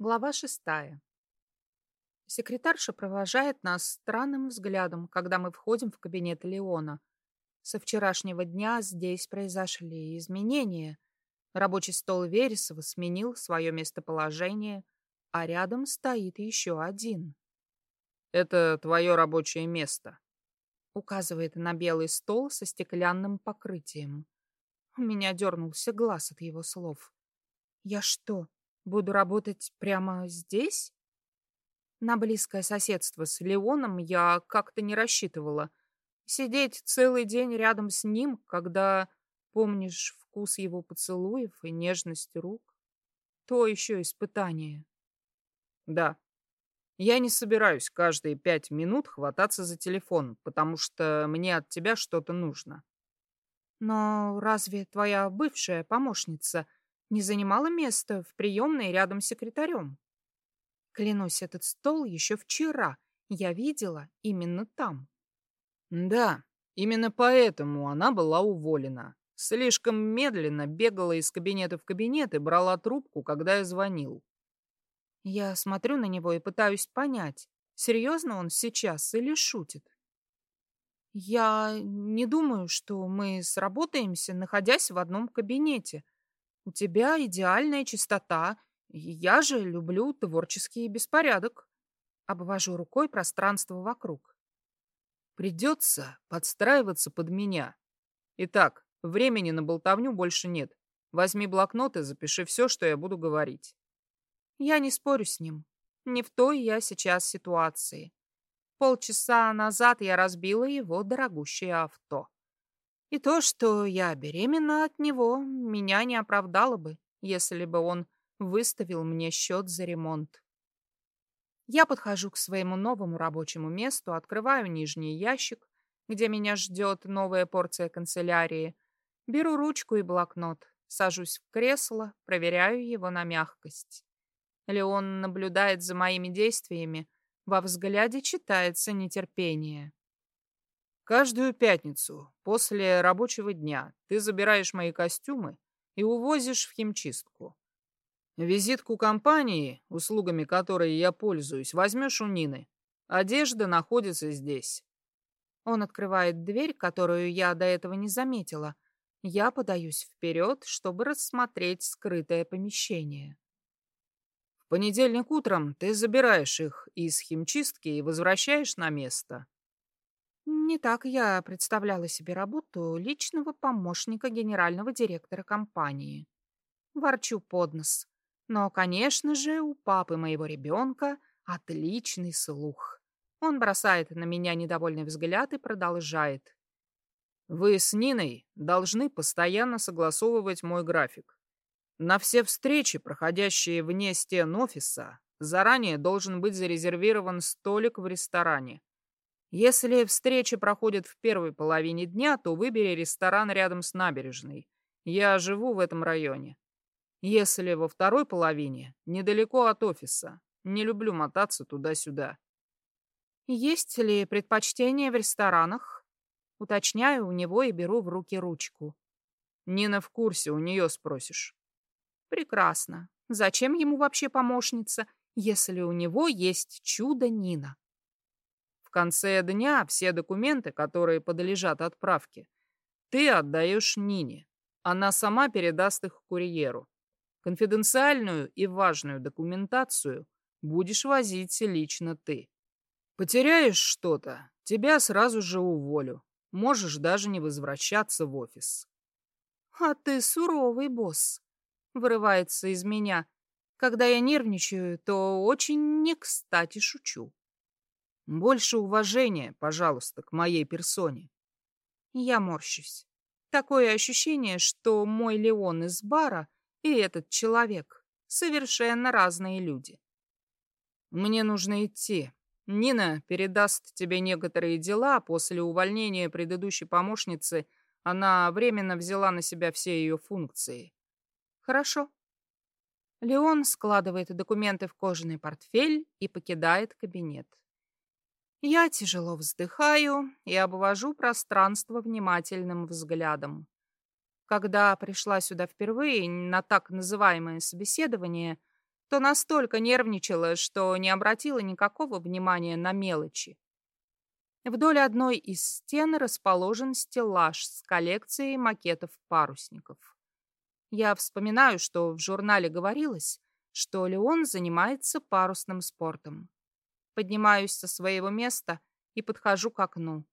Глава шестая. Секретарша провожает нас странным взглядом, когда мы входим в кабинет Леона. Со вчерашнего дня здесь произошли изменения. Рабочий стол Вересова сменил свое местоположение, а рядом стоит еще один. «Это твое рабочее место», — указывает на белый стол со стеклянным покрытием. У меня дернулся глаз от его слов. «Я что, Буду работать прямо здесь? На близкое соседство с Леоном я как-то не рассчитывала. Сидеть целый день рядом с ним, когда помнишь вкус его поцелуев и нежность рук. То еще испытание. Да. Я не собираюсь каждые пять минут хвататься за телефон, потому что мне от тебя что-то нужно. Но разве твоя бывшая помощница — не занимала место в приемной рядом с секретарем. Клянусь, этот стол еще вчера я видела именно там. Да, именно поэтому она была уволена. Слишком медленно бегала из кабинета в кабинет и брала трубку, когда я звонил. Я смотрю на него и пытаюсь понять, серьезно он сейчас или шутит. Я не думаю, что мы сработаемся, находясь в одном кабинете. У тебя идеальная чистота. Я же люблю творческий беспорядок. Обвожу рукой пространство вокруг. Придется подстраиваться под меня. Итак, времени на болтовню больше нет. Возьми блокнот и запиши все, что я буду говорить. Я не спорю с ним. Не в той я сейчас ситуации. Полчаса назад я разбила его дорогущее авто. И то, что я беременна от него, меня не оправдало бы, если бы он выставил мне счет за ремонт. Я подхожу к своему новому рабочему месту, открываю нижний ящик, где меня ждет новая порция канцелярии, беру ручку и блокнот, сажусь в кресло, проверяю его на мягкость. Леон наблюдает за моими действиями, во взгляде читается нетерпение. Каждую пятницу после рабочего дня ты забираешь мои костюмы и увозишь в химчистку. Визитку компании, услугами которой я пользуюсь, возьмешь у Нины. Одежда находится здесь. Он открывает дверь, которую я до этого не заметила. Я подаюсь вперед, чтобы рассмотреть скрытое помещение. В понедельник утром ты забираешь их из химчистки и возвращаешь на место. Не так я представляла себе работу личного помощника генерального директора компании. Ворчу под нос. Но, конечно же, у папы моего ребенка отличный слух. Он бросает на меня недовольный взгляд и продолжает. Вы с Ниной должны постоянно согласовывать мой график. На все встречи, проходящие вне стен офиса, заранее должен быть зарезервирован столик в ресторане. Если встреча проходит в первой половине дня, то выбери ресторан рядом с набережной. Я живу в этом районе. Если во второй половине, недалеко от офиса. Не люблю мотаться туда-сюда. Есть ли предпочтение в ресторанах? Уточняю у него и беру в руки ручку. Нина в курсе, у нее спросишь. Прекрасно. Зачем ему вообще помощница, если у него есть чудо Нина? В конце дня все документы, которые подлежат отправке, ты отдаешь Нине. Она сама передаст их курьеру. Конфиденциальную и важную документацию будешь возить лично ты. Потеряешь что-то, тебя сразу же уволю. Можешь даже не возвращаться в офис. А ты суровый босс. Вырывается из меня. Когда я нервничаю, то очень не кстати шучу. Больше уважения, пожалуйста, к моей персоне. Я морщусь. Такое ощущение, что мой Леон из бара и этот человек совершенно разные люди. Мне нужно идти. Нина передаст тебе некоторые дела. После увольнения предыдущей помощницы она временно взяла на себя все ее функции. Хорошо. Леон складывает документы в кожаный портфель и покидает кабинет. Я тяжело вздыхаю и обвожу пространство внимательным взглядом. Когда пришла сюда впервые на так называемое собеседование, то настолько нервничала, что не обратила никакого внимания на мелочи. Вдоль одной из стен расположен стеллаж с коллекцией макетов парусников. Я вспоминаю, что в журнале говорилось, что Леон занимается парусным спортом. Поднимаюсь со своего места и подхожу к окну.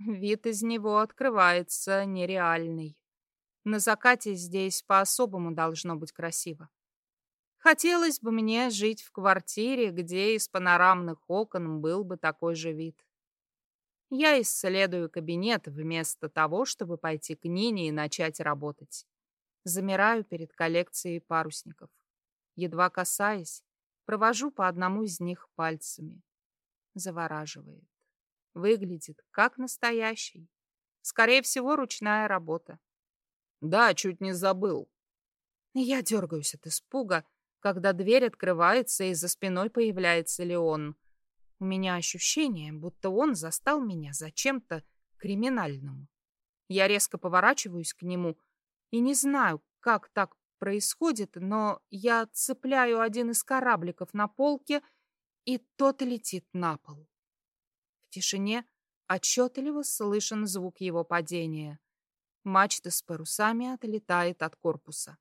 Вид из него открывается нереальный. На закате здесь по-особому должно быть красиво. Хотелось бы мне жить в квартире, где из панорамных окон был бы такой же вид. Я исследую кабинет вместо того, чтобы пойти к Нине и начать работать. Замираю перед коллекцией парусников. Едва касаясь, провожу по одному из них пальцами. Завораживает. Выглядит как настоящий. Скорее всего, ручная работа. Да, чуть не забыл. Я дергаюсь от испуга, когда дверь открывается и за спиной появляется Леон. У меня ощущение, будто он застал меня за чем-то криминальным. Я резко поворачиваюсь к нему и не знаю, как так происходит, но я цепляю один из корабликов на полке, и тот летит на пол. В тишине отчетливо слышен звук его падения. Мачта с парусами отлетает от корпуса.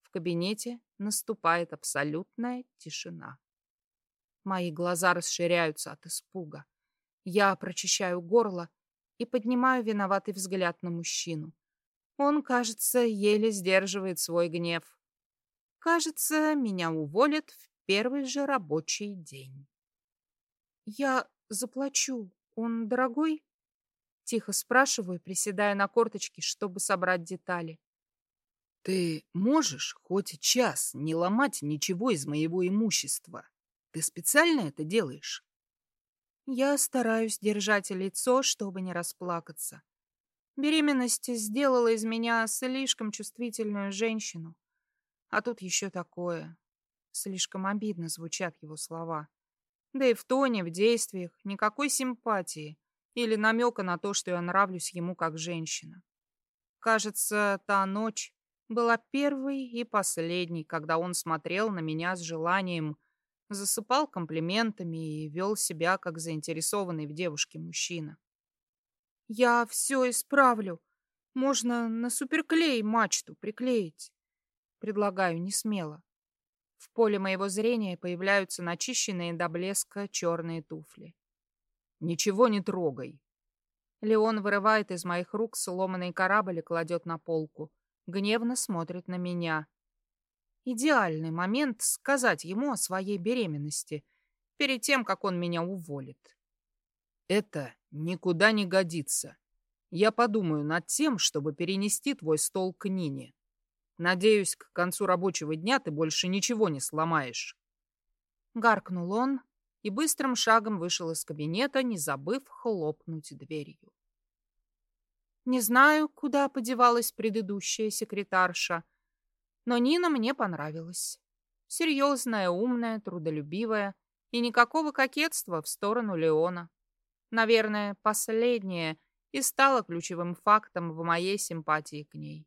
В кабинете наступает абсолютная тишина. Мои глаза расширяются от испуга. Я прочищаю горло и поднимаю виноватый взгляд на мужчину. Он, кажется, еле сдерживает свой гнев. Кажется, меня уволят в первый же рабочий день. Я заплачу. Он дорогой? Тихо спрашиваю, приседая на корточки, чтобы собрать детали. Ты можешь хоть час не ломать ничего из моего имущества? Ты специально это делаешь? Я стараюсь держать лицо, чтобы не расплакаться. Беременность сделала из меня слишком чувствительную женщину. А тут еще такое. Слишком обидно звучат его слова. Да и в тоне, в действиях никакой симпатии или намека на то, что я нравлюсь ему как женщина. Кажется, та ночь была первой и последней, когда он смотрел на меня с желанием, засыпал комплиментами и вел себя как заинтересованный в девушке мужчина. «Я все исправлю. Можно на суперклей мачту приклеить». Предлагаю не смело. В поле моего зрения появляются начищенные до блеска черные туфли. «Ничего не трогай». Леон вырывает из моих рук сломанный корабль и кладет на полку гневно смотрит на меня. Идеальный момент сказать ему о своей беременности перед тем, как он меня уволит. Это никуда не годится. Я подумаю над тем, чтобы перенести твой стол к Нине. Надеюсь, к концу рабочего дня ты больше ничего не сломаешь. Гаркнул он и быстрым шагом вышел из кабинета, не забыв хлопнуть дверью. Не знаю, куда подевалась предыдущая секретарша, но Нина мне понравилась. Серьезная, умная, трудолюбивая и никакого кокетства в сторону Леона. Наверное, последнее и стало ключевым фактом в моей симпатии к ней.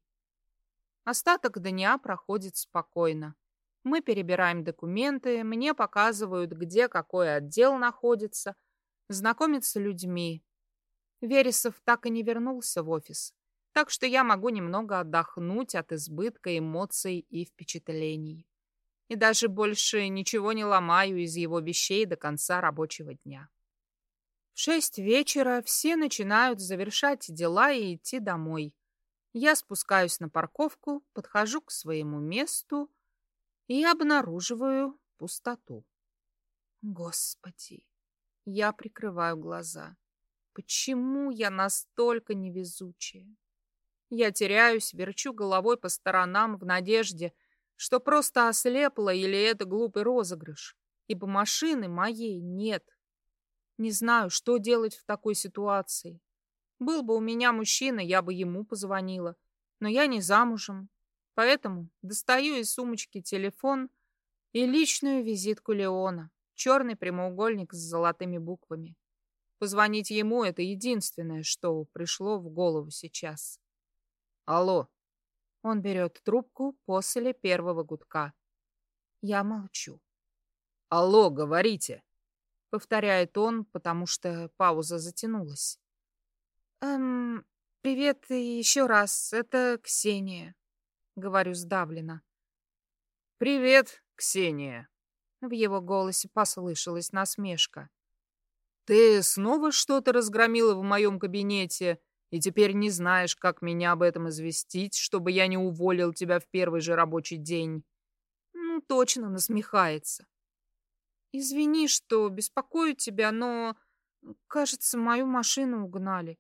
Остаток дня проходит спокойно. Мы перебираем документы, мне показывают, где какой отдел находится, знакомят с людьми, Вересов так и не вернулся в офис, так что я могу немного отдохнуть от избытка эмоций и впечатлений. И даже больше ничего не ломаю из его вещей до конца рабочего дня. Шесть вечера все начинают завершать дела и идти домой. Я спускаюсь на парковку, подхожу к своему месту и обнаруживаю пустоту. Господи, я прикрываю глаза. Почему я настолько невезучая? Я теряюсь, верчу головой по сторонам в надежде, что просто ослепла или это глупый розыгрыш, ибо машины моей нет. Не знаю, что делать в такой ситуации. Был бы у меня мужчина, я бы ему позвонила, но я не замужем, поэтому достаю из сумочки телефон и личную визитку Леона, черный прямоугольник с золотыми буквами. Позвонить ему — это единственное, что пришло в голову сейчас. Алло. Он берет трубку после первого гудка. Я молчу. «Алло, говорите!» — повторяет он, потому что пауза затянулась. «Эм, привет еще раз, это Ксения», — говорю сдавленно. «Привет, Ксения!» В его голосе послышалась насмешка. «Ты снова что-то разгромила в моем кабинете и теперь не знаешь, как меня об этом известить, чтобы я не уволил тебя в первый же рабочий день?» Ну, точно насмехается. «Извини, что беспокою тебя, но, кажется, мою машину угнали.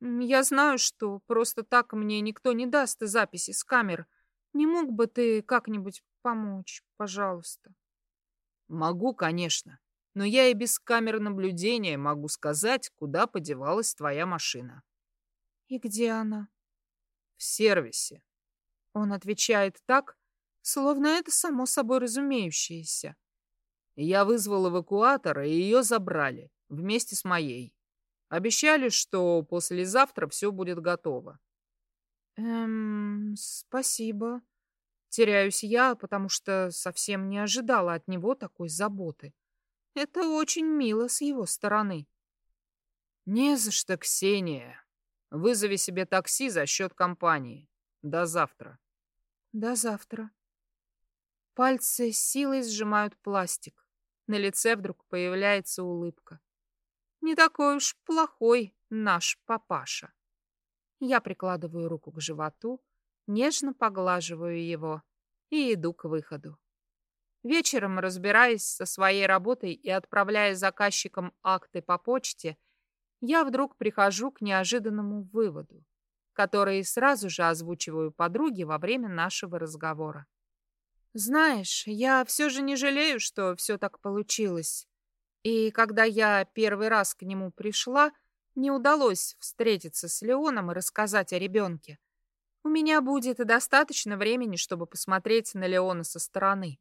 Я знаю, что просто так мне никто не даст записи с камер. Не мог бы ты как-нибудь помочь, пожалуйста?» Могу, конечно. Но я и без камер наблюдения могу сказать, куда подевалась твоя машина. И где она? В сервисе. Он отвечает так, словно это само собой разумеющееся. Я вызвал эвакуатора, и ее забрали, вместе с моей. Обещали, что послезавтра все будет готово. Эм, спасибо. Теряюсь я, потому что совсем не ожидала от него такой заботы. Это очень мило с его стороны. Не за что, Ксения. Вызови себе такси за счет компании. До завтра. До завтра. Пальцы силой сжимают пластик. На лице вдруг появляется улыбка. Не такой уж плохой наш папаша. Я прикладываю руку к животу, нежно поглаживаю его и иду к выходу. Вечером, разбираясь со своей работой и отправляя заказчикам акты по почте, я вдруг прихожу к неожиданному выводу, который сразу же озвучиваю подруге во время нашего разговора. Знаешь, я все же не жалею, что все так получилось. И когда я первый раз к нему пришла, не удалось встретиться с Леоном и рассказать о ребенке. У меня будет достаточно времени, чтобы посмотреть на Леона со стороны,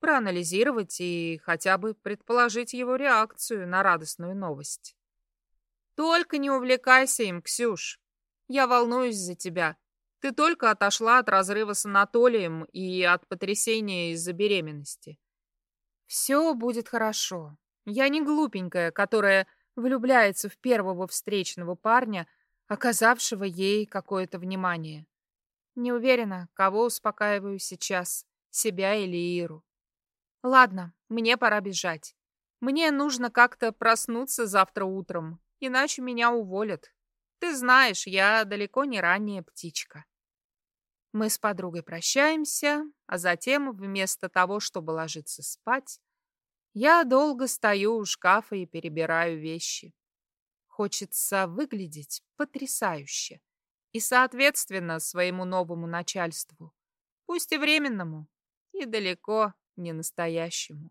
проанализировать и хотя бы предположить его реакцию на радостную новость. Только не увлекайся им, Ксюш. Я волнуюсь за тебя. Ты только отошла от разрыва с Анатолием и от потрясения из-за беременности. Все будет хорошо. Я не глупенькая, которая влюбляется в первого встречного парня, оказавшего ей какое-то внимание. Не уверена, кого успокаиваю сейчас, себя или Иру. Ладно, мне пора бежать. Мне нужно как-то проснуться завтра утром, иначе меня уволят. Ты знаешь, я далеко не ранняя птичка. Мы с подругой прощаемся, а затем, вместо того, чтобы ложиться спать, я долго стою у шкафа и перебираю вещи. Хочется выглядеть потрясающе и, соответственно, своему новому начальству, пусть и временному, и далеко не настоящему.